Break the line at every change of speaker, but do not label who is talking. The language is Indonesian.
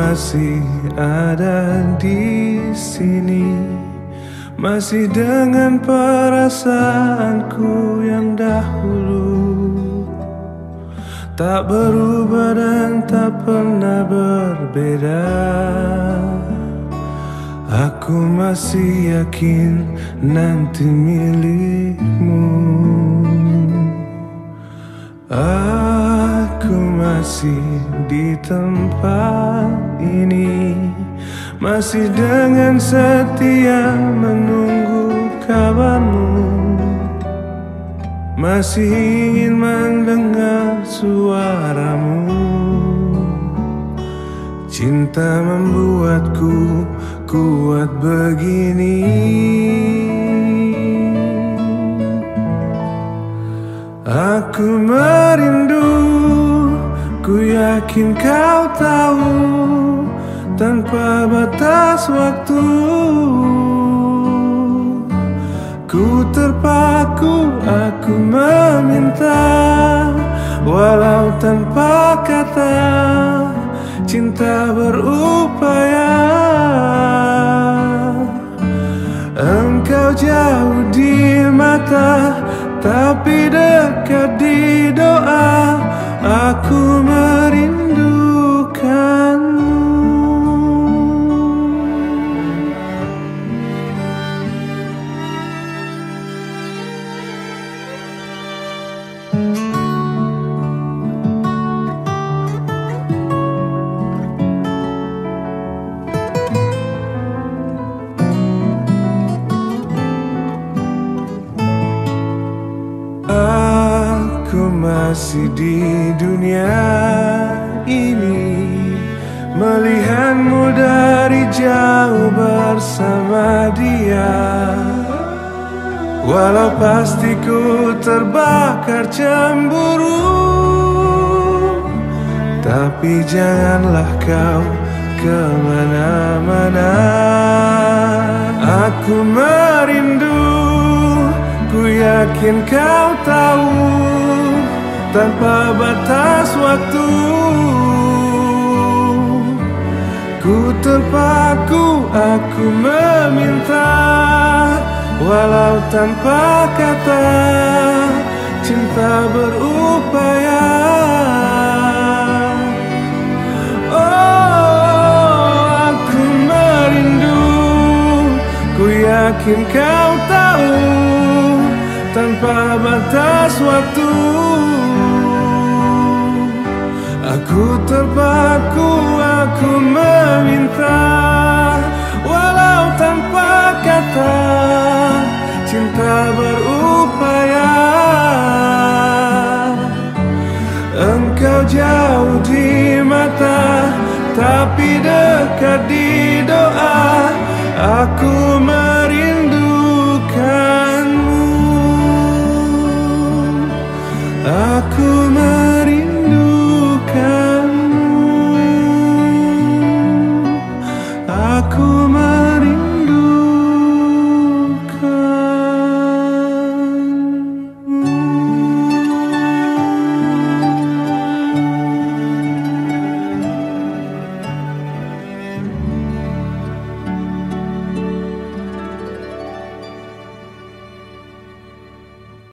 masih ada di sini. Masih dengan perasaanku yang dahulu. Tak berubah dan tak pernah berbeda. Aku masih yakin nanti milikmu masih di tempat ini Masih dengan setia menunggu kabarmu. Masih ingin mendengar suaramu. Cinta membuatku kuat begini. Aku merindu, ku yakin kau tahu Tanpa batas waktu. Ku terpaku, aku meminta Walau tanpa kata Cinta berupaya. Engkau jauh di mata tapi dekat di masih di dunia ini Melihatmu dari jauh bersama dia. Walau pasti ku terbakar cemburu Tapi janganlah kau ke mana-mana. Aku merindu Ku yakin kau tahu tanpa batas waktu. Ku terpaku, aku meminta Walau tanpa kata Cinta berupaya. Oh, aku merindu Ku yakin kau tahu tanpa batas waktu Aku terpaku, aku meminta. Walau tanpa kata Cinta berupaya. Engkau jauh di mata Tapi dekat di doa. Aku